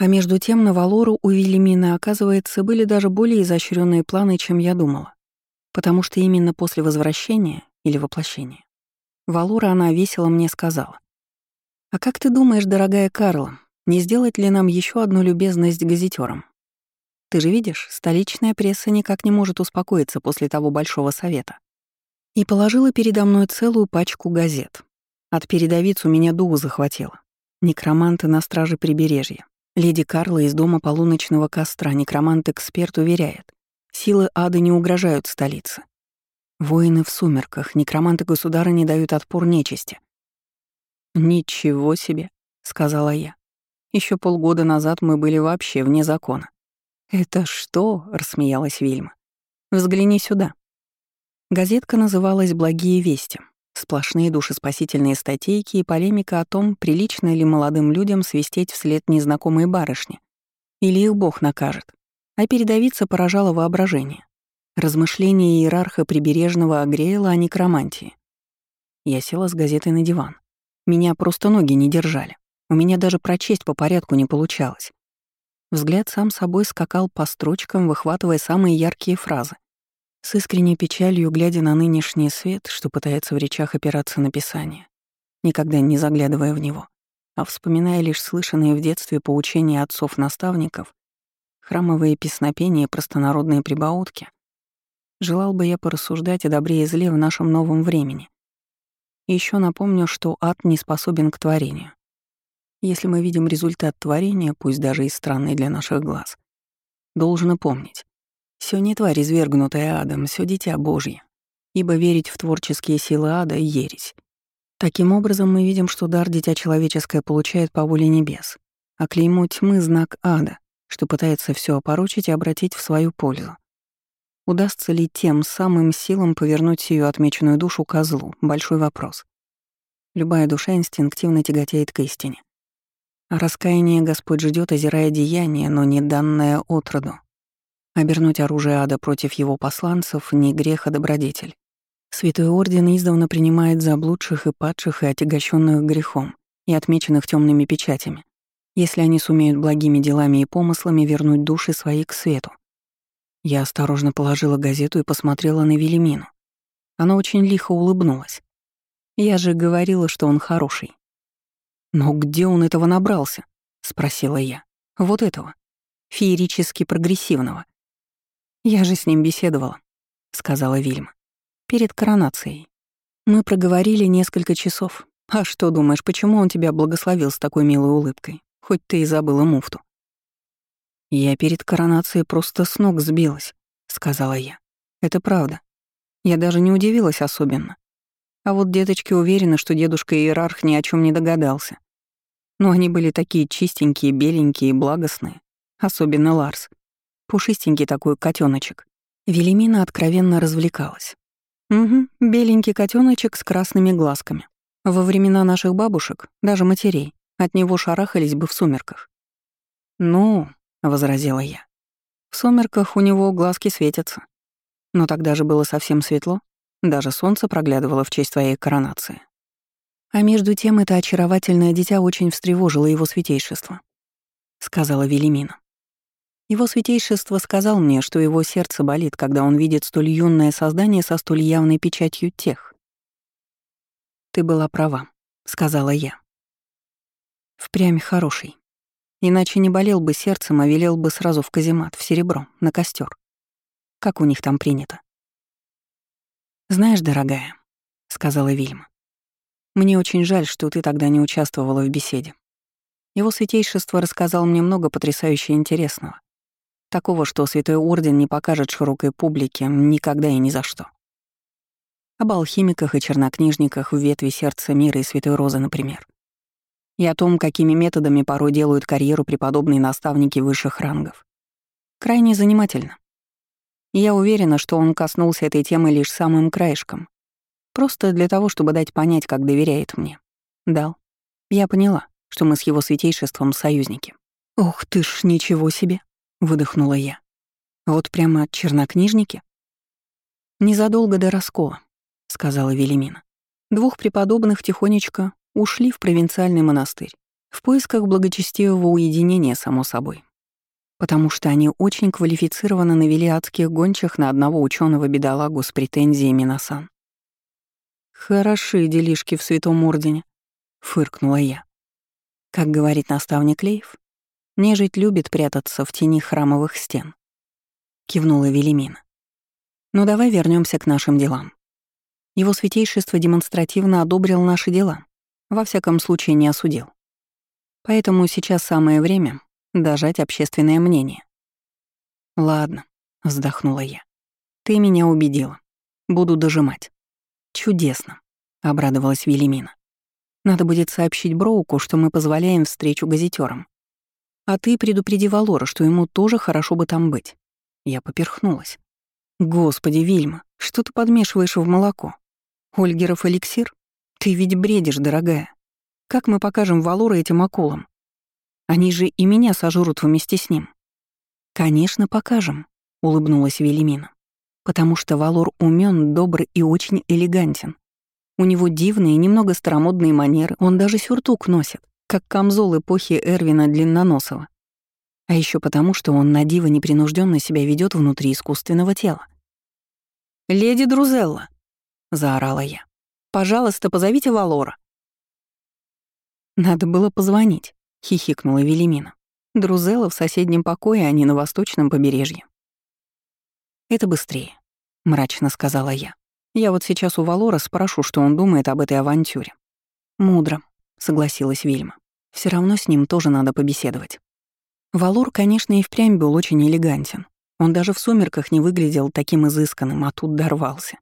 А между тем на Валору у Вильямины, оказывается, были даже более изощренные планы, чем я думала. Потому что именно после возвращения или воплощения Валора она весело мне сказала. «А как ты думаешь, дорогая Карла, не сделать ли нам еще одну любезность газетерам? Ты же видишь, столичная пресса никак не может успокоиться после того большого совета. И положила передо мной целую пачку газет. От передовиц у меня дух захватило. Некроманты на страже прибережья. Леди Карла из дома полуночного костра, некромант-эксперт, уверяет, силы ада не угрожают столице. Воины в сумерках, некроманты государа не дают отпор нечисти. «Ничего себе», — сказала я. Еще полгода назад мы были вообще вне закона. «Это что?» — рассмеялась Вильма. «Взгляни сюда». Газетка называлась «Благие вести». Сплошные душеспасительные статейки и полемика о том, прилично ли молодым людям свистеть вслед незнакомой барышни. Или их бог накажет. А передовица поражала воображение. Размышления иерарха прибережного огреяла о некромантии. Я села с газетой на диван. Меня просто ноги не держали. У меня даже прочесть по порядку не получалось. Взгляд сам собой скакал по строчкам, выхватывая самые яркие фразы. С искренней печалью, глядя на нынешний свет, что пытается в речах опираться на писание, никогда не заглядывая в него, а вспоминая лишь слышанные в детстве поучения отцов-наставников, храмовые песнопения и простонародные прибаутки, желал бы я порассуждать о добре и зле в нашем новом времени. Еще напомню, что ад не способен к творению. Если мы видим результат творения, пусть даже и странный для наших глаз, должно помнить, все не тварь, извергнутая адом, все дитя Божье. Ибо верить в творческие силы ада — ересь. Таким образом, мы видим, что дар дитя человеческое получает по воле небес, а клеймо тьмы — знак ада, что пытается все опорочить и обратить в свою пользу. Удастся ли тем самым силам повернуть сию отмеченную душу козлу — большой вопрос. Любая душа инстинктивно тяготеет к истине. А раскаяние Господь ждет, озирая деяние, но не данное отроду. Обернуть оружие ада против его посланцев — не грех, а добродетель. Святой Орден издавна принимает заблудших и падших и отягощенных грехом и отмеченных темными печатями, если они сумеют благими делами и помыслами вернуть души свои к свету. Я осторожно положила газету и посмотрела на Велимину. Она очень лихо улыбнулась. Я же говорила, что он хороший. «Но где он этого набрался?» — спросила я. «Вот этого. Феерически прогрессивного. «Я же с ним беседовала», — сказала Вильма. «Перед коронацией. Мы проговорили несколько часов. А что думаешь, почему он тебя благословил с такой милой улыбкой, хоть ты и забыла муфту?» «Я перед коронацией просто с ног сбилась», — сказала я. «Это правда. Я даже не удивилась особенно. А вот деточки уверены, что дедушка-иерарх ни о чем не догадался. Но они были такие чистенькие, беленькие и благостные. Особенно Ларс. Пушистенький такой котеночек. Велимина откровенно развлекалась. Угу, беленький котеночек с красными глазками. Во времена наших бабушек, даже матерей, от него шарахались бы в сумерках. «Ну», — возразила я, — «в сумерках у него глазки светятся. Но тогда же было совсем светло, даже солнце проглядывало в честь твоей коронации. А между тем это очаровательное дитя очень встревожило его святейшество», — сказала Велимина. Его святейшество сказал мне, что его сердце болит, когда он видит столь юное создание со столь явной печатью тех. «Ты была права», — сказала я. «Впрямь хороший. Иначе не болел бы сердцем, а велел бы сразу в каземат, в серебро, на костер. Как у них там принято?» «Знаешь, дорогая», — сказала Вильма, — «мне очень жаль, что ты тогда не участвовала в беседе. Его святейшество рассказал мне много потрясающе интересного. Такого, что Святой Орден не покажет широкой публике никогда и ни за что. Об алхимиках и чернокнижниках в ветви сердца мира и Святой Розы, например. И о том, какими методами порой делают карьеру преподобные наставники высших рангов. Крайне занимательно. Я уверена, что он коснулся этой темы лишь самым краешком. Просто для того, чтобы дать понять, как доверяет мне. Дал. Я поняла, что мы с его святейшеством союзники. Ух ты ж, ничего себе. — выдохнула я. «Вот прямо чернокнижники?» «Незадолго до раскола», — сказала Велимина. «Двух преподобных тихонечко ушли в провинциальный монастырь. В поисках благочестивого уединения, само собой. Потому что они очень квалифицированно навели адских гончих на одного ученого бедолагу с претензиями на сан. «Хороши делишки в Святом Ордене», — фыркнула я. Как говорит наставник Лейв, нежить любит прятаться в тени храмовых стен. Кивнула Велимина. Но «Ну, давай вернемся к нашим делам. Его святейшество демонстративно одобрил наши дела, во всяком случае не осудил. Поэтому сейчас самое время дожать общественное мнение. «Ладно», — вздохнула я. «Ты меня убедила. Буду дожимать». «Чудесно», — обрадовалась Велимина. «Надо будет сообщить Броуку, что мы позволяем встречу газетёрам. А ты предупреди Валора, что ему тоже хорошо бы там быть». Я поперхнулась. «Господи, Вильма, что ты подмешиваешь в молоко? Ольгеров эликсир? Ты ведь бредишь, дорогая. Как мы покажем Валора этим акулам? Они же и меня сожрут вместе с ним». «Конечно, покажем», — улыбнулась Велимина. «Потому что Валор умен, добр и очень элегантен. У него дивные, немного старомодные манеры, он даже сюртук носит, как камзол эпохи Эрвина Длинноносова. А еще потому, что он на диво непринужденно себя ведет внутри искусственного тела. «Леди Друзелла!» — заорала я. «Пожалуйста, позовите Валора». «Надо было позвонить», — хихикнула Велимина. «Друзелла в соседнем покое, а не на восточном побережье». «Это быстрее», — мрачно сказала я. «Я вот сейчас у Валора спрошу, что он думает об этой авантюре». «Мудро», — согласилась Вильма. Все равно с ним тоже надо побеседовать». Валор, конечно, и впрямь был очень элегантен. Он даже в сумерках не выглядел таким изысканным, а тут дорвался.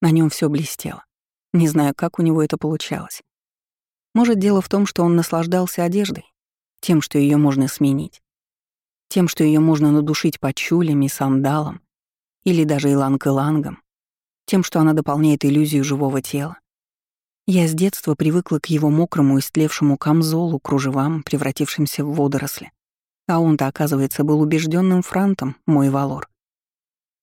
На нем все блестело. Не знаю, как у него это получалось. Может, дело в том, что он наслаждался одеждой, тем, что ее можно сменить, тем, что ее можно надушить подчулями, сандалом или даже иланг-илангом, тем, что она дополняет иллюзию живого тела. Я с детства привыкла к его мокрому, истлевшему камзолу, кружевам, превратившимся в водоросли. А он-то, оказывается, был убежденным франтом, мой Валор.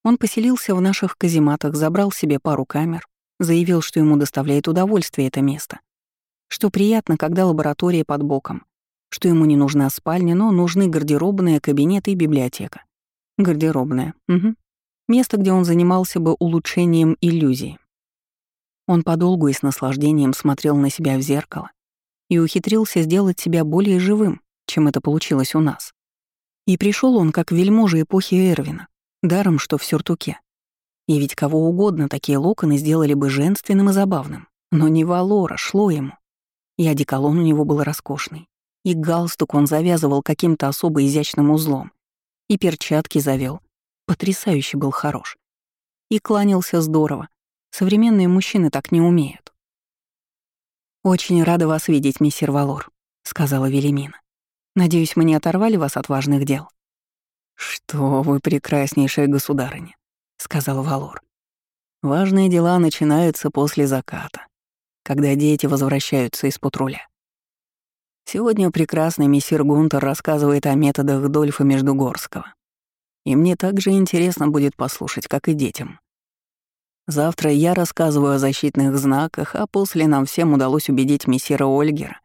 Он поселился в наших казематах, забрал себе пару камер, заявил, что ему доставляет удовольствие это место. Что приятно, когда лаборатория под боком. Что ему не нужна спальня, но нужны гардеробная, кабинет и библиотека. Гардеробная. Угу. Место, где он занимался бы улучшением иллюзии. Он подолгу и с наслаждением смотрел на себя в зеркало и ухитрился сделать себя более живым, чем это получилось у нас. И пришел он как вельможа эпохи Эрвина, даром что в сюртуке. И ведь кого угодно такие локоны сделали бы женственным и забавным. Но не Валора, шло ему. И одеколон у него был роскошный. И галстук он завязывал каким-то особо изящным узлом. И перчатки завел. Потрясающе был хорош. И кланялся здорово. Современные мужчины так не умеют. «Очень рада вас видеть, миссир Валор», — сказала Велимина. Надеюсь, мы не оторвали вас от важных дел». «Что вы, прекраснейшая государыня», — сказал Валор. «Важные дела начинаются после заката, когда дети возвращаются из патруля. Сегодня прекрасный мессир Гунтер рассказывает о методах Дольфа Междугорского. И мне также интересно будет послушать, как и детям. Завтра я рассказываю о защитных знаках, а после нам всем удалось убедить мессира Ольгера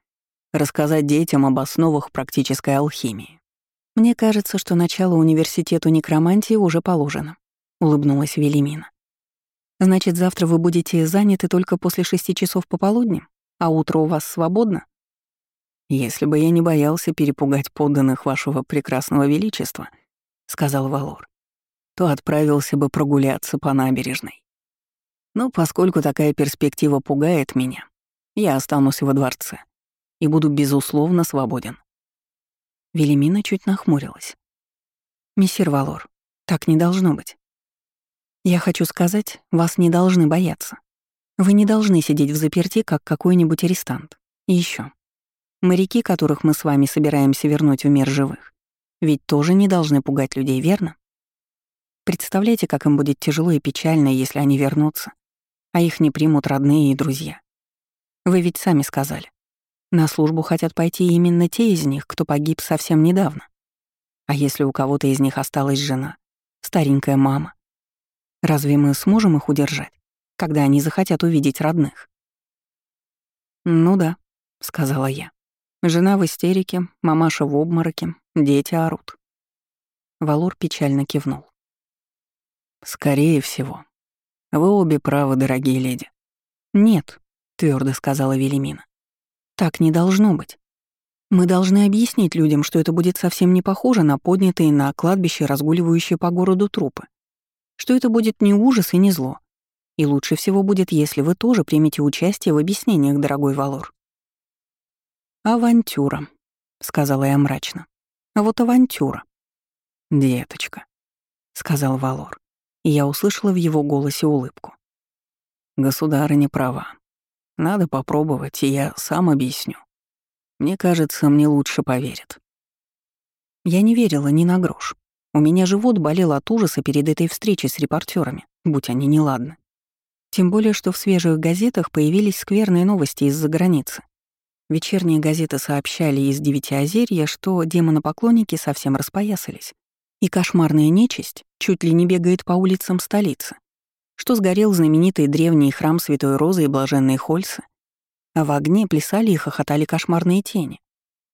рассказать детям об основах практической алхимии. Мне кажется, что начало университету некромантии уже положено, улыбнулась Велимина. Значит, завтра вы будете заняты только после шести часов пополудни, а утро у вас свободно? Если бы я не боялся перепугать подданных вашего прекрасного величества, сказал Валор, то отправился бы прогуляться по набережной. Но поскольку такая перспектива пугает меня, я останусь во дворце и буду безусловно свободен. Велимина чуть нахмурилась. «Мессир Валор, так не должно быть. Я хочу сказать, вас не должны бояться. Вы не должны сидеть в заперти, как какой-нибудь арестант. И еще. Моряки, которых мы с вами собираемся вернуть в мир живых, ведь тоже не должны пугать людей, верно? Представляете, как им будет тяжело и печально, если они вернутся, а их не примут родные и друзья. Вы ведь сами сказали. На службу хотят пойти именно те из них, кто погиб совсем недавно. А если у кого-то из них осталась жена, старенькая мама? Разве мы сможем их удержать, когда они захотят увидеть родных? «Ну да», — сказала я. Жена в истерике, мамаша в обмороке, дети орут. Валор печально кивнул. «Скорее всего. Вы обе правы, дорогие леди». «Нет», — твердо сказала Велимина. «Так не должно быть. Мы должны объяснить людям, что это будет совсем не похоже на поднятые на кладбище разгуливающие по городу трупы. Что это будет не ужас и не зло. И лучше всего будет, если вы тоже примете участие в объяснениях, дорогой Валор». «Авантюра», — сказала я мрачно. «А вот авантюра». «Деточка», — сказал Валор, и я услышала в его голосе улыбку. «Государыня права. Надо попробовать, и я сам объясню. Мне кажется, мне лучше поверят». Я не верила ни на грош. У меня живот болел от ужаса перед этой встречей с репортерами, будь они неладны. Тем более, что в свежих газетах появились скверные новости из-за границы. Вечерние газеты сообщали из Девятиозерья, что демонопоклонники совсем распоясались, и кошмарная нечисть чуть ли не бегает по улицам столицы, что сгорел знаменитый древний храм Святой Розы и Блаженной Хольсы, а в огне плясали и хохотали кошмарные тени.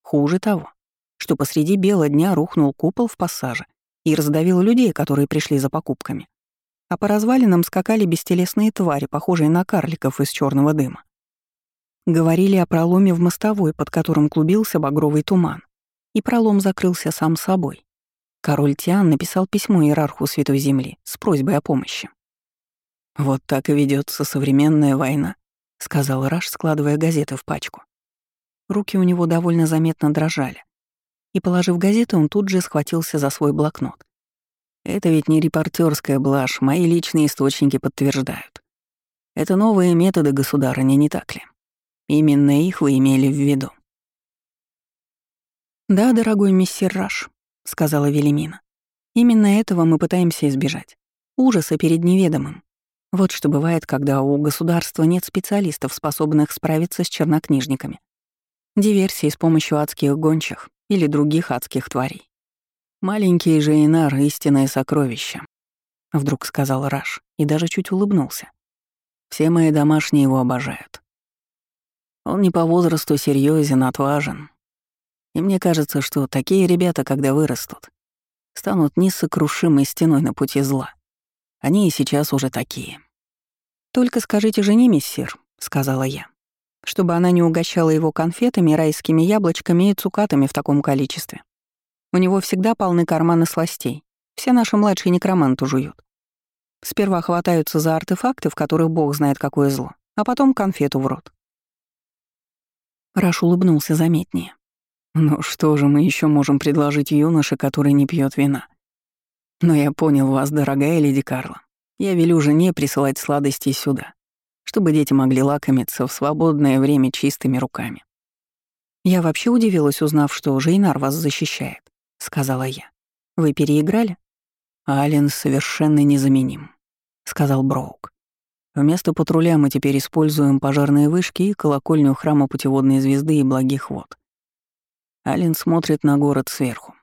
Хуже того, что посреди бела дня рухнул купол в пассаже и раздавил людей, которые пришли за покупками. А по развалинам скакали бестелесные твари, похожие на карликов из черного дыма. Говорили о проломе в мостовой, под которым клубился багровый туман. И пролом закрылся сам собой. Король Тиан написал письмо иерарху Святой Земли с просьбой о помощи. «Вот так и ведется современная война», — сказал Раш, складывая газеты в пачку. Руки у него довольно заметно дрожали. И, положив газеты, он тут же схватился за свой блокнот. «Это ведь не репортерская блажь, мои личные источники подтверждают. Это новые методы государыни, не так ли? Именно их вы имели в виду. «Да, дорогой миссир Раш», — сказала Велимина. «Именно этого мы пытаемся избежать. Ужаса перед неведомым. Вот что бывает, когда у государства нет специалистов, способных справиться с чернокнижниками. Диверсии с помощью адских гончих или других адских тварей. «Маленький же Инар — истинное сокровище», — вдруг сказал Раш и даже чуть улыбнулся. «Все мои домашние его обожают. Он не по возрасту серьезен, отважен. И мне кажется, что такие ребята, когда вырастут, станут несокрушимой стеной на пути зла. Они и сейчас уже такие. «Только скажите жене, миссир», — сказала я, чтобы она не угощала его конфетами, райскими яблочками и цукатами в таком количестве. У него всегда полны карманы сластей. Все наши младшие некроманты жуют. Сперва хватаются за артефакты, в которых бог знает какое зло, а потом конфету в рот. Раш улыбнулся заметнее. «Ну что же мы еще можем предложить юноше, который не пьет вина? Но я понял вас, дорогая леди Карла. Я велю жене присылать сладости сюда, чтобы дети могли лакомиться в свободное время чистыми руками. Я вообще удивилась, узнав, что Жейнар вас защищает, сказала я. Вы переиграли? Ален совершенно незаменим, сказал Броук. Вместо патруля мы теперь используем пожарные вышки и колокольню храма путеводной звезды и благих вод. Алин смотрит на город сверху.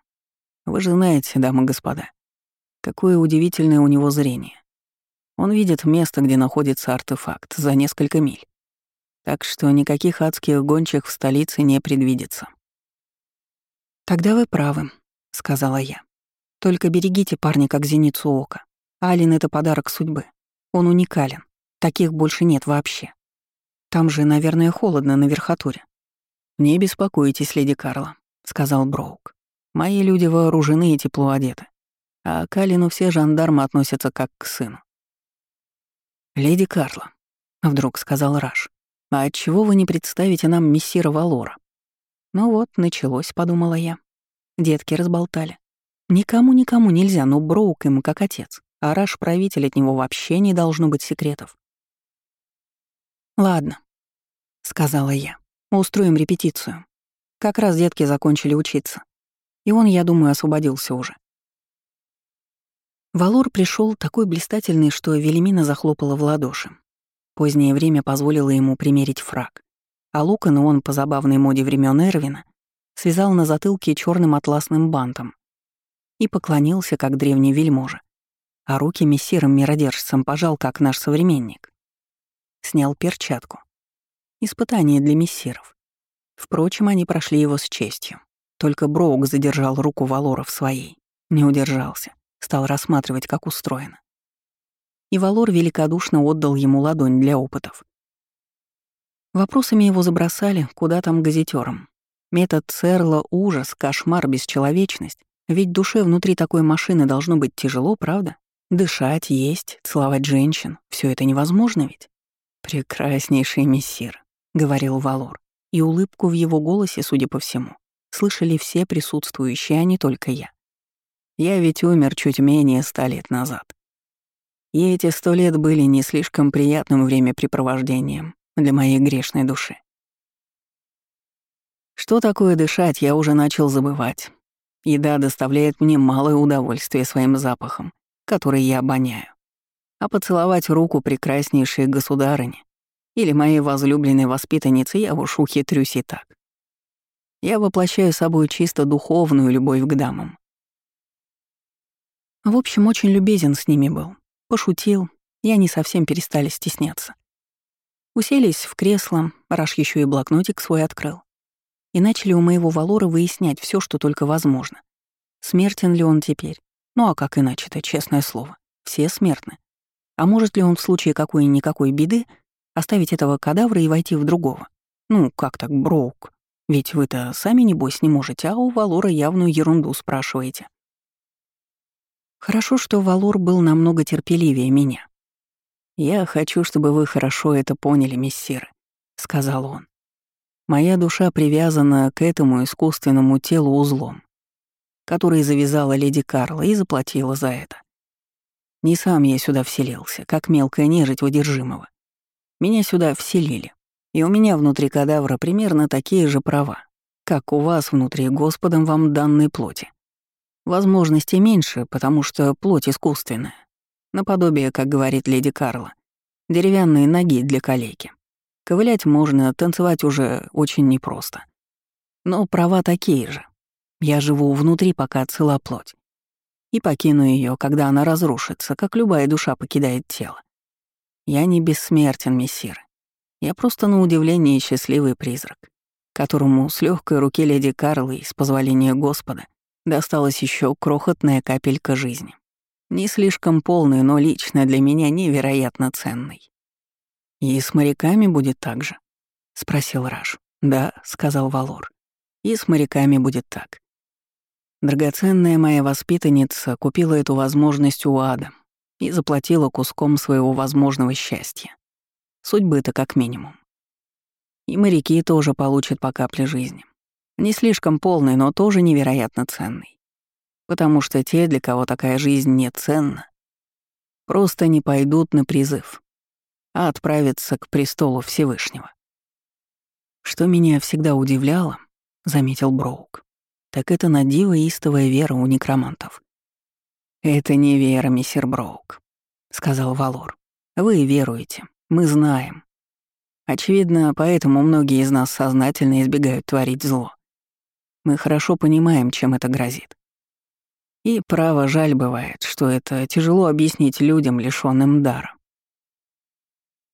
Вы же знаете, дамы и господа, какое удивительное у него зрение. Он видит место, где находится артефакт, за несколько миль. Так что никаких адских гончих в столице не предвидится. «Тогда вы правы», — сказала я. «Только берегите парня как зеницу ока. Алин — это подарок судьбы. Он уникален. Таких больше нет вообще. Там же, наверное, холодно на верхотуре. «Не беспокойтесь, леди Карла», — сказал Броук. «Мои люди вооружены и тепло одеты. А к Алину все жандармы относятся как к сыну». «Леди Карла», — вдруг сказал Раш, «а отчего вы не представите нам мессира Валора?» «Ну вот, началось», — подумала я. Детки разболтали. Никому-никому нельзя, но Броук им как отец, а Раш правитель от него вообще не должно быть секретов. «Ладно», — сказала я. «Устроим репетицию. Как раз детки закончили учиться. И он, я думаю, освободился уже». Валор пришел такой блистательный, что Велимина захлопала в ладоши. Позднее время позволило ему примерить фраг, а Лукану он, по забавной моде времен Эрвина, связал на затылке черным атласным бантом и поклонился, как древний вельможа, а руки мессиром-миродержцем пожал, как наш современник. Снял перчатку. Испытание для мессиров. Впрочем, они прошли его с честью. Только Броук задержал руку Валора в своей. Не удержался. Стал рассматривать, как устроено. И Валор великодушно отдал ему ладонь для опытов. Вопросами его забросали, куда там газетерам. Метод Церла — ужас, кошмар, бесчеловечность. Ведь душе внутри такой машины должно быть тяжело, правда? Дышать, есть, целовать женщин — все это невозможно ведь? «Прекраснейший мессир», — говорил Валор, и улыбку в его голосе, судя по всему, слышали все присутствующие, а не только я. Я ведь умер чуть менее ста лет назад. И эти сто лет были не слишком приятным времяпрепровождением, для моей грешной души. Что такое дышать, я уже начал забывать. Еда доставляет мне малое удовольствие своим запахом, который я обоняю. А поцеловать руку прекраснейшей государыни или моей возлюбленной воспитанницы я уж ухитрюсь и так. Я воплощаю собой чисто духовную любовь к дамам. В общем, очень любезен с ними был. Пошутил, и они совсем перестали стесняться. Уселись в кресло, Раш еще и блокнотик свой открыл. И начали у моего Валора выяснять все, что только возможно. Смертен ли он теперь? Ну а как иначе-то, честное слово. Все смертны. А может ли он в случае какой-никакой беды оставить этого кадавра и войти в другого? Ну, как так, Броук? Ведь вы-то сами, небось, не можете, а у Валора явную ерунду спрашиваете. Хорошо, что Валор был намного терпеливее меня. «Я хочу, чтобы вы хорошо это поняли, мессиры», — сказал он. «Моя душа привязана к этому искусственному телу узлом, который завязала леди Карла и заплатила за это. Не сам я сюда вселился, как мелкая нежить водержимого. Меня сюда вселили, и у меня внутри кадавра примерно такие же права, как у вас внутри Господом вам данной плоти. Возможностей меньше, потому что плоть искусственная. Наподобие, как говорит леди Карла, деревянные ноги для калеки. Ковылять можно, танцевать уже очень непросто. Но права такие же. Я живу внутри, пока цела плоть. И покину ее, когда она разрушится, как любая душа покидает тело. Я не бессмертен, мессир. Я просто на удивление счастливый призрак, которому с легкой руки леди Карлы, с позволения Господа, досталась еще крохотная капелька жизни. Не слишком полный, но лично для меня невероятно ценный. «И с моряками будет так же?» — спросил Раш. «Да», — сказал Валор. «И с моряками будет так. Драгоценная моя воспитанница купила эту возможность у ада и заплатила куском своего возможного счастья. Судьбы-то как минимум. И моряки тоже получат по капле жизни. Не слишком полный, но тоже невероятно ценный потому что те, для кого такая жизнь не ценна, просто не пойдут на призыв, а отправятся к престолу Всевышнего. Что меня всегда удивляло, — заметил Броук, — так это надиво истовая вера у некромантов. «Это не вера, мистер Броук», — сказал Валор. «Вы веруете, мы знаем. Очевидно, поэтому многие из нас сознательно избегают творить зло. Мы хорошо понимаем, чем это грозит. И право жаль бывает, что это тяжело объяснить людям, лишённым дара.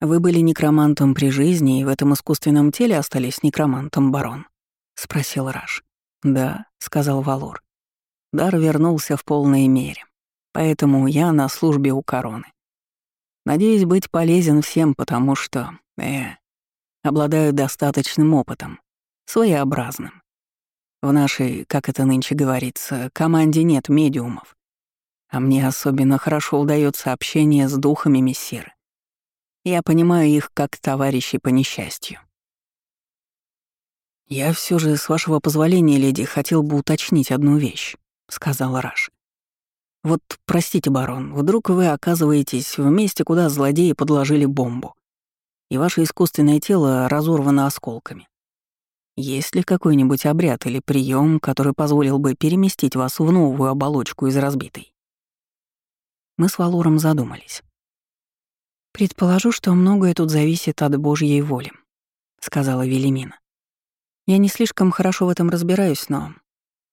«Вы были некромантом при жизни и в этом искусственном теле остались некромантом, барон?» — спросил Раш. «Да», — сказал Валор. «Дар вернулся в полной мере, поэтому я на службе у короны. Надеюсь быть полезен всем, потому что, э, обладаю достаточным опытом, своеобразным. В нашей, как это нынче говорится, команде нет медиумов. А мне особенно хорошо удается общение с духами мессиры. Я понимаю их как товарищей по несчастью. «Я все же, с вашего позволения, леди, хотел бы уточнить одну вещь», — сказал Раш. «Вот, простите, барон, вдруг вы оказываетесь в месте, куда злодеи подложили бомбу, и ваше искусственное тело разорвано осколками. Есть ли какой-нибудь обряд или прием, который позволил бы переместить вас в новую оболочку из разбитой? Мы с Валором задумались. «Предположу, что многое тут зависит от Божьей воли», — сказала Велимина. «Я не слишком хорошо в этом разбираюсь, но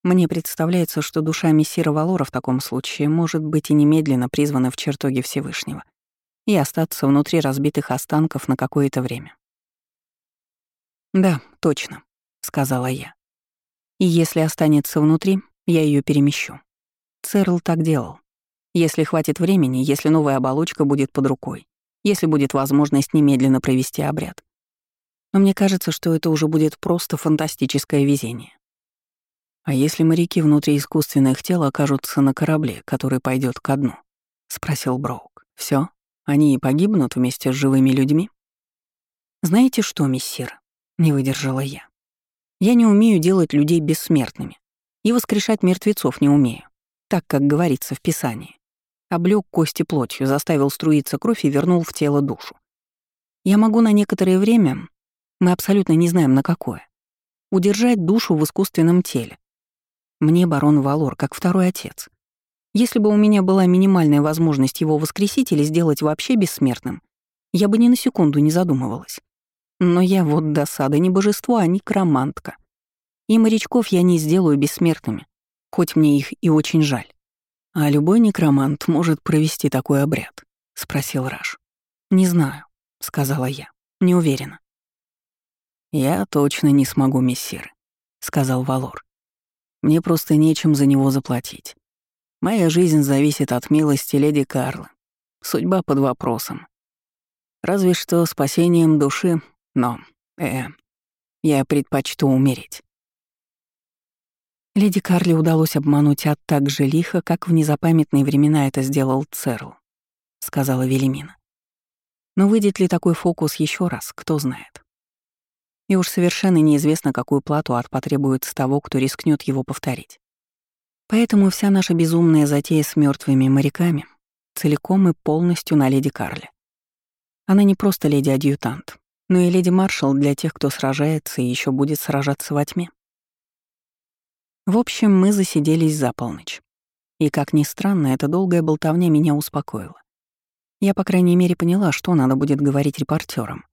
мне представляется, что душа мессира Валора в таком случае может быть и немедленно призвана в чертоге Всевышнего и остаться внутри разбитых останков на какое-то время». «Да, точно», сказала я. «И если останется внутри, я ее перемещу». Церл так делал. Если хватит времени, если новая оболочка будет под рукой, если будет возможность немедленно провести обряд. Но мне кажется, что это уже будет просто фантастическое везение. А если моряки внутри искусственных тел окажутся на корабле, который пойдет ко дну? спросил Броук. Все, они и погибнут вместе с живыми людьми? Знаете что, миссир? Не выдержала я. Я не умею делать людей бессмертными. И воскрешать мертвецов не умею, так, как говорится в Писании. Облёк кости плотью, заставил струиться кровь и вернул в тело душу. Я могу на некоторое время, мы абсолютно не знаем на какое, удержать душу в искусственном теле, мне барон Валор как второй отец. Если бы у меня была минимальная возможность его воскресить или сделать вообще бессмертным, я бы ни на секунду не задумывалась. Но я вот досада не божество, а некромантка. И морячков я не сделаю бессмертными, хоть мне их и очень жаль. «А любой некромант может провести такой обряд?» — спросил Раш. «Не знаю», — сказала я. «Не уверена». «Я точно не смогу, мессир», — сказал Валор. Мне просто нечем за него заплатить. Моя жизнь зависит от милости леди Карлы. Судьба под вопросом. Разве что спасением души, но, э, я предпочту умереть. Леди Карли удалось обмануть ад так же лихо, как в незапамятные времена это сделал Церл, сказала Велимина. Но выйдет ли такой фокус еще раз, кто знает. И уж совершенно неизвестно, какую плату ад потребует того, кто рискнет его повторить. Поэтому вся наша безумная затея с мертвыми моряками целиком и полностью на леди Карле. Она не просто леди-адъютант, но и леди-маршал для тех, кто сражается и еще будет сражаться во тьме. В общем, мы засиделись за полночь. И, как ни странно, эта долгая болтовня меня успокоила. Я, по крайней мере, поняла, что надо будет говорить репортерам.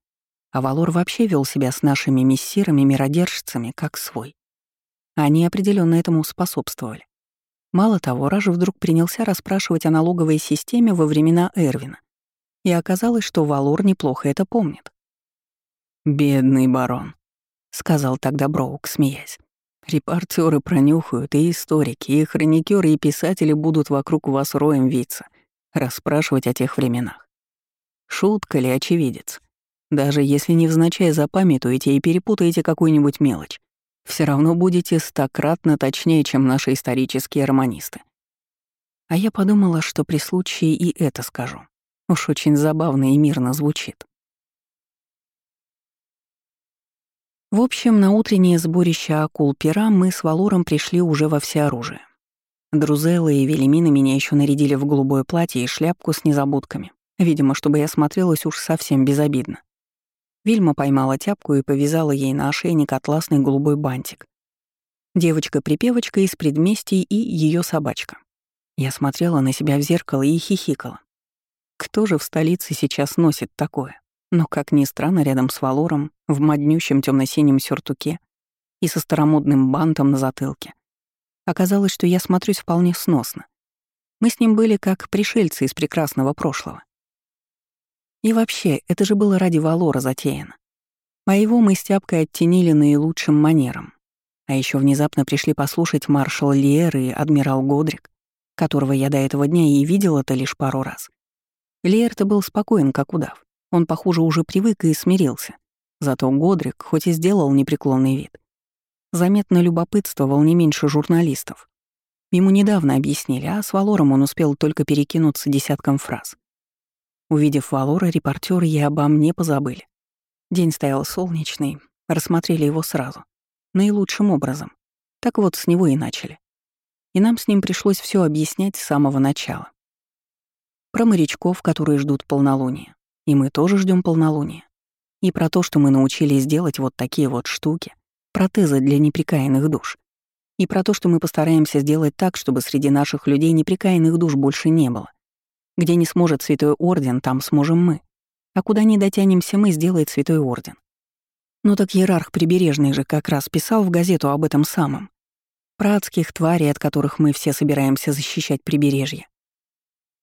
А Валор вообще вел себя с нашими мессирами-миродержцами как свой. Они определенно этому способствовали. Мало того, Ража вдруг принялся расспрашивать о налоговой системе во времена Эрвина. И оказалось, что Валор неплохо это помнит. «Бедный барон», — сказал тогда Броук, смеясь. «Репортеры пронюхают, и историки, и хроникеры, и писатели будут вокруг вас роем виться, расспрашивать о тех временах. Шутка ли очевидец? Даже если невзначай запамятуете и перепутаете какую-нибудь мелочь, все равно будете стократно точнее, чем наши исторические романисты. А я подумала, что при случае и это скажу. Уж очень забавно и мирно звучит. В общем, на утреннее сборище акул-пера мы с Валором пришли уже во всеоружие. Друзелла и Велимина меня еще нарядили в голубое платье и шляпку с незабудками, видимо, чтобы я смотрелась уж совсем безобидно. Вильма поймала тяпку и повязала ей на ошейник атласный голубой бантик. Девочка-припевочка из предместий и ее собачка. Я смотрела на себя в зеркало и хихикала. Кто же в столице сейчас носит такое? Но, как ни странно, рядом с Валором, в моднющем темно синем сюртуке и со старомодным бантом на затылке. Оказалось, что я смотрюсь вполне сносно. Мы с ним были как пришельцы из прекрасного прошлого. И вообще, это же было ради Валора затеяно. А его мы с Тяпкой оттенили наилучшим манером. А еще внезапно пришли послушать маршал Лиер и адмирал Годрик, которого я до этого дня и видела-то лишь пару раз. Лиер-то был спокоен, как удав. Он, похоже, уже привык и смирился. Зато Годрик, хоть и сделал непреклонный вид, заметно любопытствовал не меньше журналистов. Ему недавно объяснили, а с Валором он успел только перекинуться десятком фраз. Увидев Валора, репортеры и обо мне позабыли. День стоял солнечный, рассмотрели его сразу. Наилучшим образом. Так вот, с него и начали. И нам с ним пришлось все объяснять с самого начала. Про морячков, которые ждут полнолуния. И мы тоже ждем полнолуния. И про то, что мы научились делать вот такие вот штуки, протезы для неприкаянных душ. И про то, что мы постараемся сделать так, чтобы среди наших людей неприкаянных душ больше не было. Где не сможет Святой Орден, там сможем мы. А куда не дотянемся мы, сделает Святой Орден. Ну так иерарх Прибережный же как раз писал в газету об этом самом. Про адских тварей, от которых мы все собираемся защищать прибережье.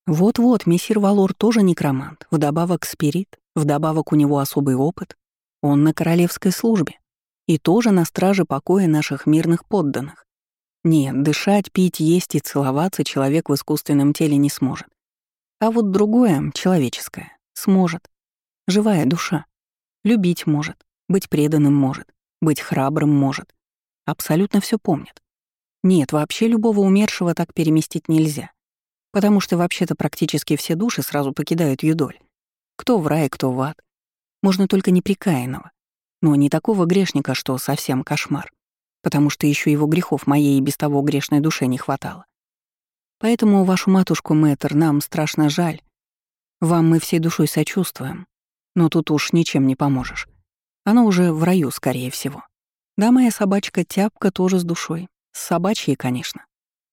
Вот-вот, мессир Валор тоже некромант, вдобавок спирит, вдобавок у него особый опыт. Он на королевской службе. И тоже на страже покоя наших мирных подданных. Нет, дышать, пить, есть и целоваться человек в искусственном теле не сможет. А вот другое, человеческое, сможет. Живая душа. Любить может, быть преданным может, быть храбрым может. Абсолютно все помнит. Нет, вообще любого умершего так переместить нельзя. Потому что вообще-то практически все души сразу покидают юдоль. Кто в рай, кто в ад. Можно только неприкаянного. Но не такого грешника, что совсем кошмар. Потому что еще его грехов моей и без того грешной душе не хватало. Поэтому вашу матушку, мэтр, нам страшно жаль. Вам мы всей душой сочувствуем. Но тут уж ничем не поможешь. Она уже в раю, скорее всего. Да, моя собачка Тяпка тоже с душой. С собачьей, конечно.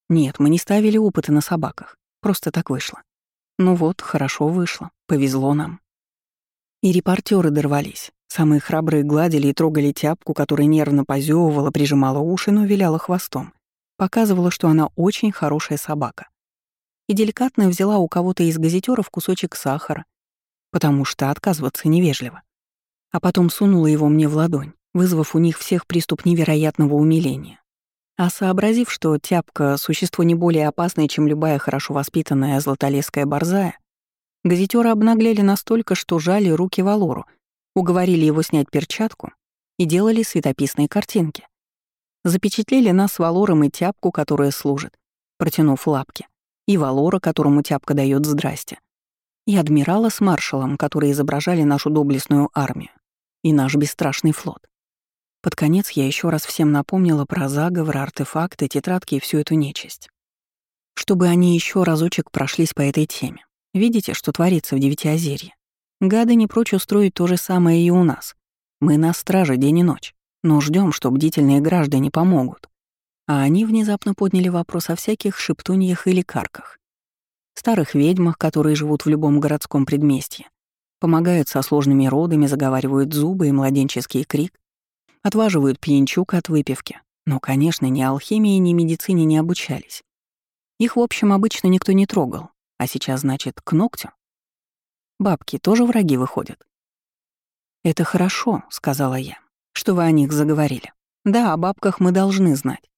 Нет, мы не ставили опыты на собаках. Просто так вышло. Ну вот, хорошо вышло. Повезло нам. И репортеры дорвались. Самые храбрые гладили и трогали тяпку, которая нервно позевывала, прижимала уши, но виляла хвостом. Показывала, что она очень хорошая собака. И деликатно взяла у кого-то из газетеров кусочек сахара, потому что отказываться невежливо. А потом сунула его мне в ладонь, вызвав у них всех приступ невероятного умиления. А сообразив, что тяпка — существо не более опасное, чем любая хорошо воспитанная златолесская борзая, газетёры обнаглели настолько, что жали руки Валору, уговорили его снять перчатку и делали светописные картинки. Запечатлели нас Валором и тяпку, которая служит, протянув лапки, и Валора, которому тяпка дает здрасте, и адмирала с маршалом, которые изображали нашу доблестную армию и наш бесстрашный флот. Под конец я еще раз всем напомнила про заговор, артефакты, тетрадки и всю эту нечисть. Чтобы они еще разочек прошлись по этой теме. Видите, что творится в Девятиозерье? Гады не прочь устроить то же самое и у нас. Мы на страже день и ночь, но ждем, что бдительные граждане помогут. А они внезапно подняли вопрос о всяких шептуньях или карках. Старых ведьмах, которые живут в любом городском предместье. Помогают со сложными родами, заговаривают зубы и младенческий крик, Отваживают пьянчук от выпивки. Но, конечно, ни алхимии, ни медицине не обучались. Их, в общем, обычно никто не трогал. А сейчас, значит, к ногтю? Бабки тоже враги выходят. «Это хорошо», — сказала я, — «что вы о них заговорили. Да, о бабках мы должны знать.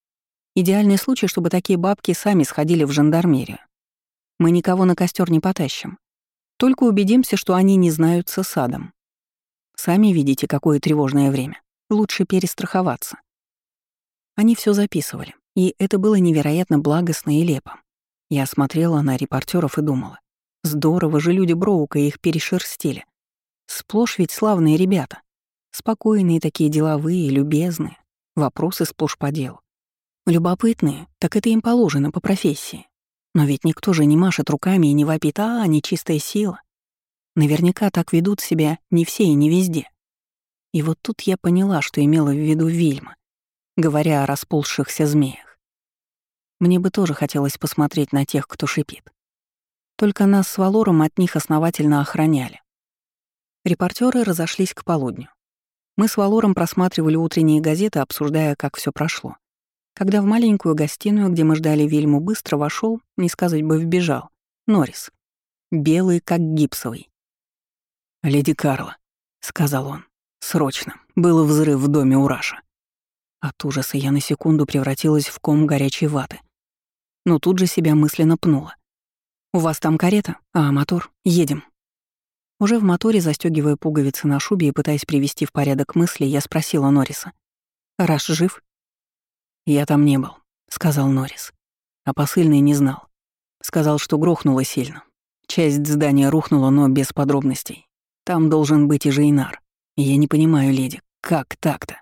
Идеальный случай, чтобы такие бабки сами сходили в жандармерию. Мы никого на костер не потащим. Только убедимся, что они не знаются садом. Сами видите, какое тревожное время. Лучше перестраховаться. Они все записывали, и это было невероятно благостно и лепо. Я смотрела на репортеров и думала, здорово же люди Броука их перешерстили. Сплошь ведь славные ребята. Спокойные такие деловые, любезные. Вопросы сплошь по делу. Любопытные, так это им положено по профессии. Но ведь никто же не машет руками и не вопит, а, нечистая сила. Наверняка так ведут себя не все и не везде. И вот тут я поняла, что имела в виду Вильма, говоря о расползшихся змеях. Мне бы тоже хотелось посмотреть на тех, кто шипит. Только нас с Валором от них основательно охраняли. Репортеры разошлись к полудню. Мы с Валором просматривали утренние газеты, обсуждая, как все прошло. Когда в маленькую гостиную, где мы ждали Вильму, быстро вошел, не сказать бы вбежал, Норрис. Белый, как гипсовый. «Леди Карла», — сказал он. Срочно. Был взрыв в доме у Раша. От ужаса я на секунду превратилась в ком горячей ваты. Но тут же себя мысленно пнула. «У вас там карета? А, мотор? Едем». Уже в моторе, застегивая пуговицы на шубе и пытаясь привести в порядок мысли, я спросила Норриса. «Раш жив?» «Я там не был», — сказал Норрис. А посыльный не знал. Сказал, что грохнуло сильно. Часть здания рухнула, но без подробностей. Там должен быть и Жейнар. «Я не понимаю, леди, как так-то?»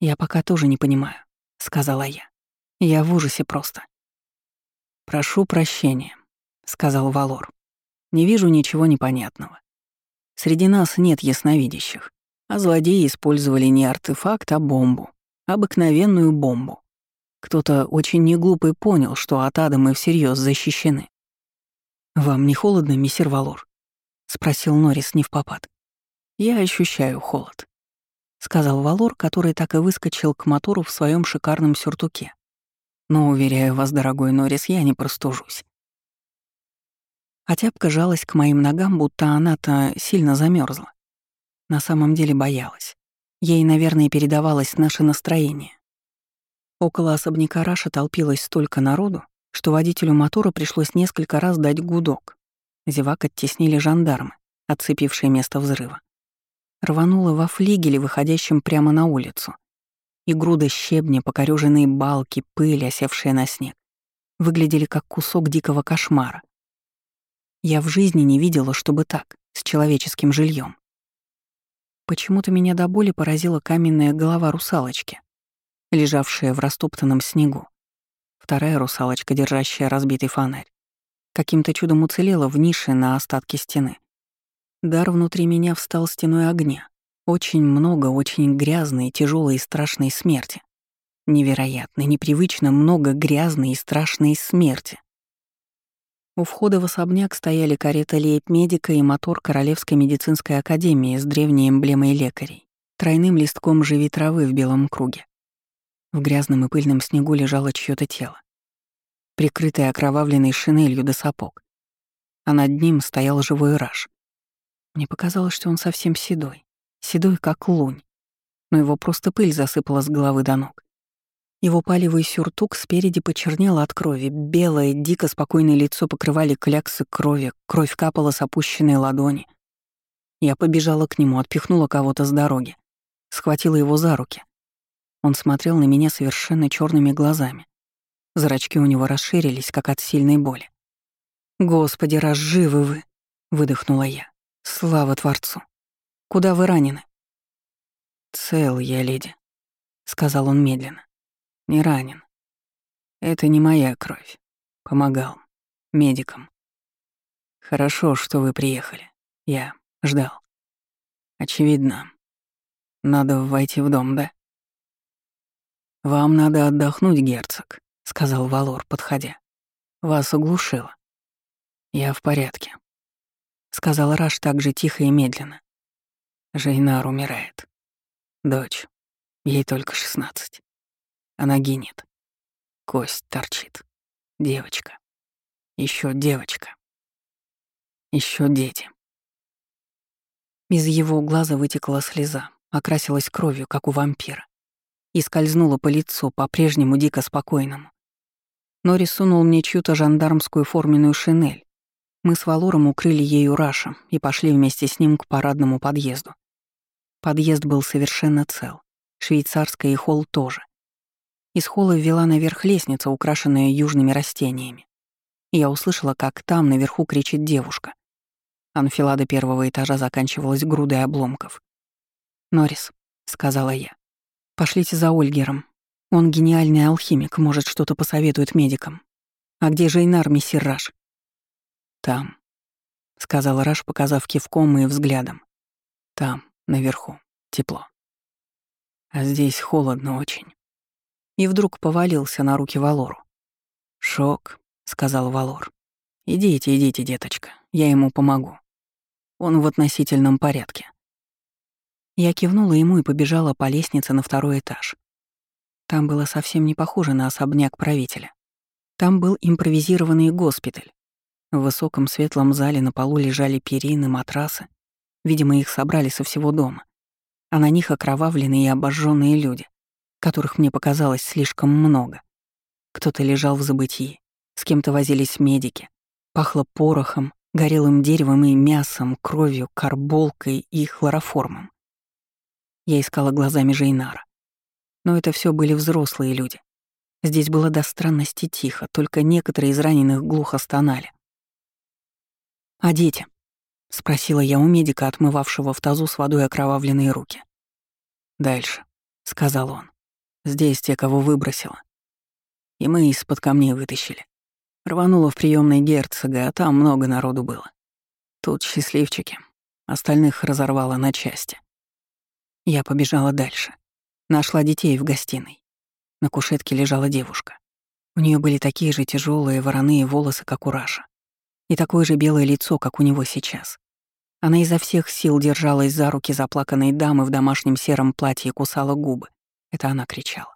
«Я пока тоже не понимаю», — сказала я. «Я в ужасе просто». «Прошу прощения», — сказал Валор. «Не вижу ничего непонятного. Среди нас нет ясновидящих, а злодеи использовали не артефакт, а бомбу, обыкновенную бомбу. Кто-то очень неглупый понял, что от ада мы всерьез защищены. «Вам не холодно, мистер Валор?» — спросил Норрис не в попад. «Я ощущаю холод», — сказал Валор, который так и выскочил к мотору в своем шикарном сюртуке. «Но, уверяю вас, дорогой Норрис, я не простужусь». А тяпка жалась к моим ногам, будто она-то сильно замерзла. На самом деле боялась. Ей, наверное, передавалось наше настроение. Около особняка Раша толпилось столько народу, что водителю мотора пришлось несколько раз дать гудок. Зевак оттеснили жандармы, отцепившие место взрыва. Рвануло во флигеле, выходящем прямо на улицу. И груда щебня, покорёженные балки, пыль, осевшая на снег, выглядели как кусок дикого кошмара. Я в жизни не видела, чтобы так, с человеческим жильем. Почему-то меня до боли поразила каменная голова русалочки, лежавшая в растоптанном снегу. Вторая русалочка, держащая разбитый фонарь, каким-то чудом уцелела в нише на остатке стены. Дар внутри меня встал стеной огня. Очень много, очень грязной, тяжелой и страшной смерти. Невероятно, непривычно много грязной и страшной смерти. У входа в особняк стояли карета лейб-медика и мотор Королевской медицинской академии с древней эмблемой лекарей, тройным листком живи травы в белом круге. В грязном и пыльном снегу лежало чьё то тело, прикрытое окровавленной шинелью до сапог, а над ним стоял живой раж. Мне показалось, что он совсем седой, седой как лунь, но его просто пыль засыпала с головы до ног. Его палевый сюртук спереди почернел от крови, белое, дико спокойное лицо покрывали кляксы крови, кровь капала с опущенной ладони. Я побежала к нему, отпихнула кого-то с дороги, схватила его за руки. Он смотрел на меня совершенно черными глазами. Зрачки у него расширились, как от сильной боли. «Господи, разживы вы!» — выдохнула я. «Слава Творцу! Куда вы ранены?» «Цел я, леди», — сказал он медленно. Не ранен. Это не моя кровь. Помогал. Медикам. Хорошо, что вы приехали. Я ждал. Очевидно. Надо войти в дом, да? «Вам надо отдохнуть, герцог», — сказал Валор, подходя. «Вас оглушило». «Я в порядке», — сказал Раш так же тихо и медленно. Жейнар умирает. Дочь. Ей только шестнадцать. Она гинет. Кость торчит. Девочка. Еще девочка. Еще дети. Из его глаза вытекла слеза, окрасилась кровью, как у вампира, и скользнула по лицу, по-прежнему дико спокойному. Нори сунул мне чью-то жандармскую форменную шинель. Мы с Валором укрыли ею Раша и пошли вместе с ним к парадному подъезду. Подъезд был совершенно цел. Швейцарская и холл тоже. Из холла ввела наверх лестница, украшенная южными растениями. Я услышала, как там наверху кричит девушка. Анфилада первого этажа заканчивалась грудой обломков. «Норрис», — сказала я, — «пошлите за Ольгером. Он гениальный алхимик, может, что-то посоветует медикам. А где Жейнар, мессир Раш?» «Там», — сказал Раш, показав кивком и взглядом. «Там, наверху, тепло. А здесь холодно очень» и вдруг повалился на руки Валору. «Шок», — сказал Валор. «Идите, идите, деточка, я ему помогу. Он в относительном порядке». Я кивнула ему и побежала по лестнице на второй этаж. Там было совсем не похоже на особняк правителя. Там был импровизированный госпиталь. В высоком светлом зале на полу лежали перины, матрасы. Видимо, их собрали со всего дома. А на них окровавленные и обожженные люди которых мне показалось слишком много. Кто-то лежал в забытии, с кем-то возились медики. Пахло порохом, горелым деревом и мясом, кровью, карболкой и хлороформом. Я искала глазами Жейнара. Но это все были взрослые люди. Здесь было до странности тихо, только некоторые из раненых глухо стонали. «А дети?» — спросила я у медика, отмывавшего в тазу с водой окровавленные руки. «Дальше», — сказал он. Здесь те, кого выбросило. И мы из-под камней вытащили. Рвануло в приемной герцога, а там много народу было. Тут счастливчики. Остальных разорвало на части. Я побежала дальше. Нашла детей в гостиной. На кушетке лежала девушка. У нее были такие же тяжелые вороные волосы, как у Раша. И такое же белое лицо, как у него сейчас. Она изо всех сил держалась за руки заплаканной дамы в домашнем сером платье и кусала губы. Это она кричала.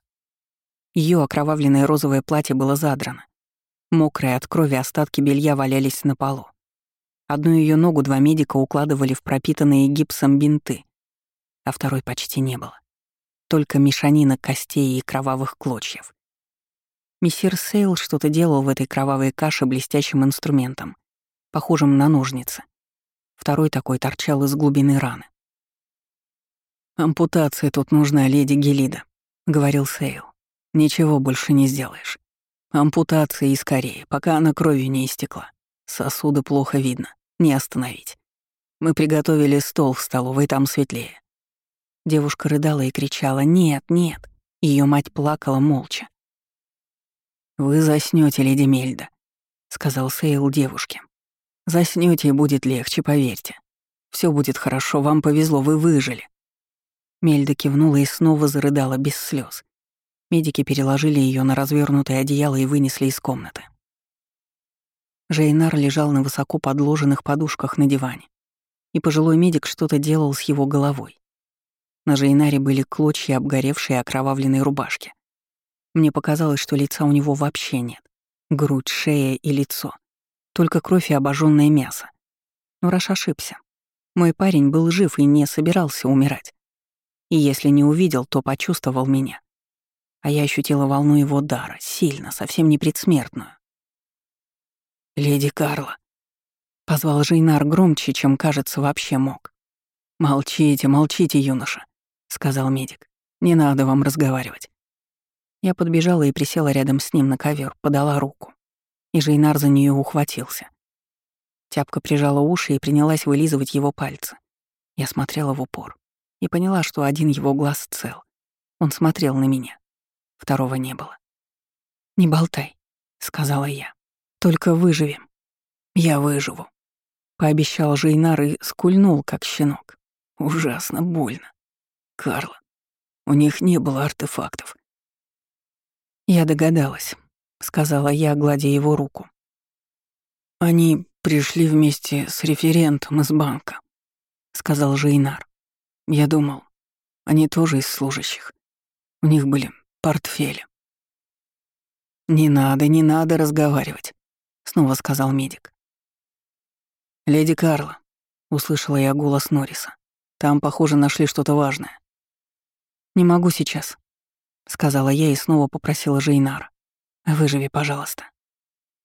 Ее окровавленное розовое платье было задрано. Мокрые от крови остатки белья валялись на полу. Одну ее ногу два медика укладывали в пропитанные гипсом бинты, а второй почти не было. Только мешанина костей и кровавых клочьев. Мессир Сейл что-то делал в этой кровавой каше блестящим инструментом, похожим на ножницы. Второй такой торчал из глубины раны. «Ампутация тут нужна, леди Гелида», — говорил Сейл. «Ничего больше не сделаешь. Ампутация и скорее, пока она кровью не истекла. Сосуды плохо видно, не остановить. Мы приготовили стол в столовой, там светлее». Девушка рыдала и кричала «Нет, нет». Ее мать плакала молча. «Вы заснете, леди Мельда», — сказал Сейл девушке. Заснете и будет легче, поверьте. Все будет хорошо, вам повезло, вы выжили. Мельда кивнула и снова зарыдала без слез. Медики переложили ее на развернутое одеяло и вынесли из комнаты. Жейнар лежал на высоко подложенных подушках на диване, и пожилой медик что-то делал с его головой. На Жейнаре были клочья обгоревшей окровавленной рубашки. Мне показалось, что лица у него вообще нет. Грудь, шея и лицо. Только кровь и обожженное мясо. Но Раш ошибся. Мой парень был жив и не собирался умирать. И если не увидел, то почувствовал меня. А я ощутила волну его дара, сильно, совсем не предсмертную. «Леди Карла», — позвал Жейнар громче, чем, кажется, вообще мог. «Молчите, молчите, юноша», — сказал медик. «Не надо вам разговаривать». Я подбежала и присела рядом с ним на ковер, подала руку. И Жейнар за нее ухватился. Тяпка прижала уши и принялась вылизывать его пальцы. Я смотрела в упор и поняла, что один его глаз цел. Он смотрел на меня. Второго не было. «Не болтай», — сказала я. «Только выживем». «Я выживу», — пообещал Жейнар и скульнул, как щенок. «Ужасно больно. Карла, у них не было артефактов». Я догадалась, — сказала я, гладя его руку. «Они пришли вместе с референтом из банка», — сказал Жейнар. Я думал, они тоже из служащих. У них были портфели. «Не надо, не надо разговаривать», — снова сказал медик. «Леди Карла», — услышала я голос Норриса. «Там, похоже, нашли что-то важное». «Не могу сейчас», — сказала я и снова попросила Жейнара. «Выживи, пожалуйста.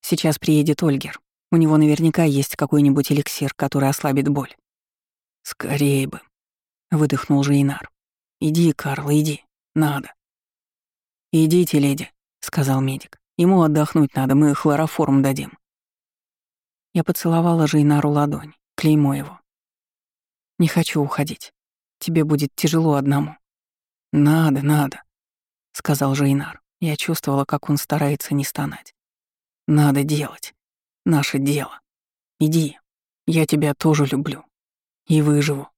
Сейчас приедет Ольгер. У него наверняка есть какой-нибудь эликсир, который ослабит боль». «Скорее бы», выдохнул Жейнар. «Иди, Карл, иди. Надо». «Идите, леди», — сказал медик. «Ему отдохнуть надо, мы хлороформ дадим». Я поцеловала Жейнару ладонь, клеймо его. «Не хочу уходить. Тебе будет тяжело одному». «Надо, надо», — сказал Жейнар. Я чувствовала, как он старается не стонать. «Надо делать. Наше дело. Иди. Я тебя тоже люблю. И выживу».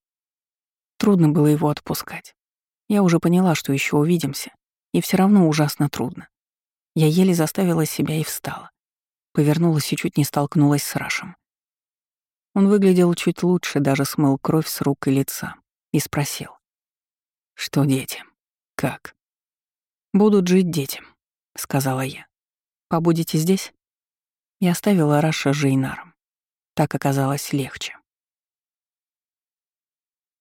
Трудно было его отпускать. Я уже поняла, что еще увидимся, и все равно ужасно трудно. Я еле заставила себя и встала. Повернулась и чуть не столкнулась с Рашем. Он выглядел чуть лучше, даже смыл кровь с рук и лица, и спросил. «Что дети? Как?» «Будут жить дети», — сказала я. «Побудете здесь?» Я оставила Раша с Жейнаром. Так оказалось легче.